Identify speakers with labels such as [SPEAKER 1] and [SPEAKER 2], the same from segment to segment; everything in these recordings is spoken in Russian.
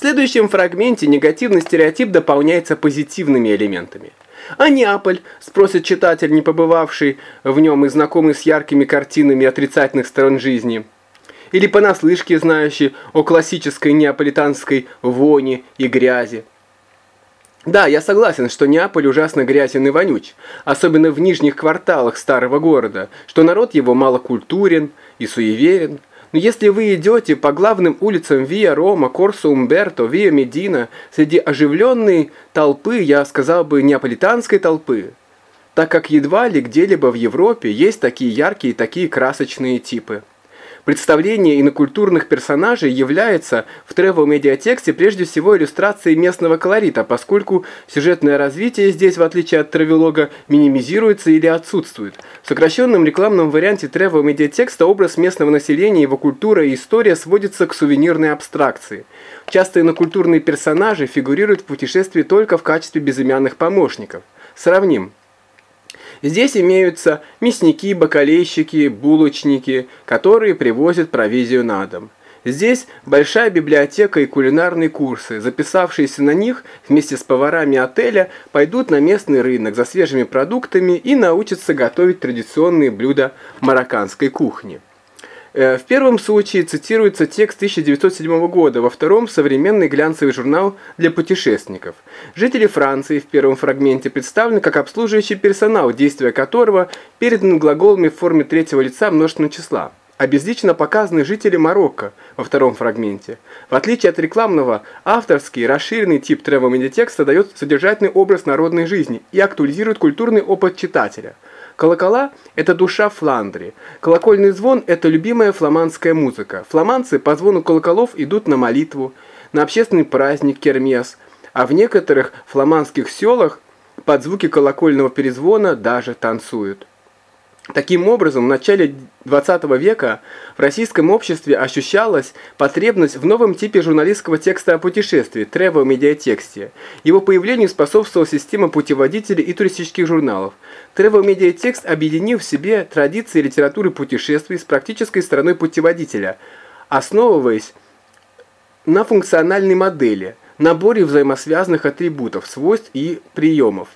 [SPEAKER 1] В следующем фрагменте негативный стереотип дополняется позитивными элементами. А Неаполь, спросит читатель, не побывавший в нем и знакомый с яркими картинами отрицательных сторон жизни – или понаслышке знающий о классической неаполитанской вони и грязи. Да, я согласен, что Неаполь ужасно грязен и вонюч, особенно в нижних кварталах старого города, что народ его малокультурен и суеверен. Но если вы идете по главным улицам Виа Рома, Корсо Умберто, Виа Медина, среди оживленной толпы, я сказал бы, неаполитанской толпы, так как едва ли где-либо в Европе есть такие яркие и такие красочные типы. Представление инокультурных персонажей является в тревел-медиатексте прежде всего иллюстрацией местного колорита, поскольку сюжетное развитие здесь, в отличие от травелога, минимизируется или отсутствует. В сокращенном рекламном варианте тревел-медиатекста образ местного населения, его культура и история сводятся к сувенирной абстракции. Часто инокультурные персонажи фигурируют в путешествии только в качестве безымянных помощников. Сравним. Здесь имеются мясники, бакалейщики, булочники, которые привозят провизию на дом. Здесь большая библиотека и кулинарные курсы. Записавшиеся на них вместе с поварами отеля пойдут на местный рынок за свежими продуктами и научатся готовить традиционные блюда марокканской кухни. Э, в первом случае цитируется текст 1907 года, во втором – современный глянцевый журнал для путешественников. Жители Франции в первом фрагменте представлены как обслуживающий персонал, действия которого переданы глаголами в форме третьего лица множественного числа. Обезлично показаны жители Марокко во втором фрагменте. В отличие от рекламного, авторский расширенный тип тревел-медиатекста дает содержательный образ народной жизни и актуализирует культурный опыт читателя – Колокола – это душа Фландрии. Колокольный звон – это любимая фламандская музыка. Фламандцы по звону колоколов идут на молитву, на общественный праздник Кермес, а в некоторых фламандских селах под звуки колокольного перезвона даже танцуют. Таким образом, в начале XX века в российском обществе ощущалась потребность в новом типе журналистского текста о путешествии – travel-медиатексте. Его появлению способствовала система путеводителей и туристических журналов. Travel-медиатекст объединил в себе традиции литературы путешествий с практической стороной путеводителя, основываясь на функциональной модели, наборе взаимосвязанных атрибутов, свойств и приемов.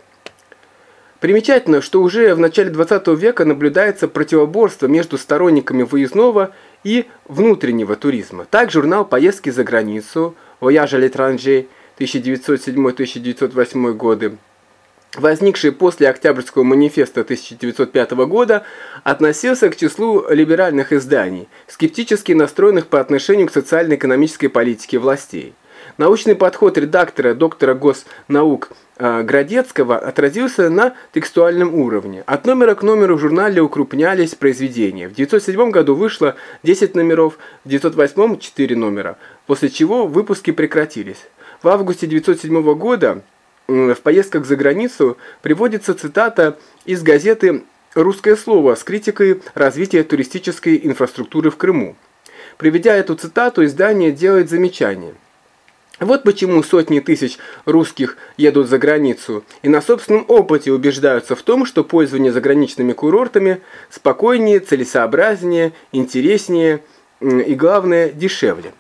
[SPEAKER 1] Примечательно, что уже в начале 20 века наблюдается противоборство между сторонниками выездного и внутреннего туризма. Так журнал «Поездки за границу» «Voyage à l'étranger» 1907-1908 годы, возникший после Октябрьского манифеста 1905 года, относился к числу либеральных изданий, скептически настроенных по отношению к социально-экономической политике властей. Научный подход редактора, доктора госнаук э, Градецкого отразился на текстуальном уровне. От номера к номеру в журнале укрупнялись произведения. В 1907 году вышло 10 номеров, в 1908 – 4 номера, после чего выпуски прекратились. В августе 1907 года в поездках за границу приводится цитата из газеты «Русское слово» с критикой развития туристической инфраструктуры в Крыму. Приведя эту цитату, издание делает замечание – вот почему сотни тысяч русских едут за границу и на собственном опыте убеждаются в том, что пользование заграничными курортами спокойнее, целесообразнее, интереснее и, главное, дешевле.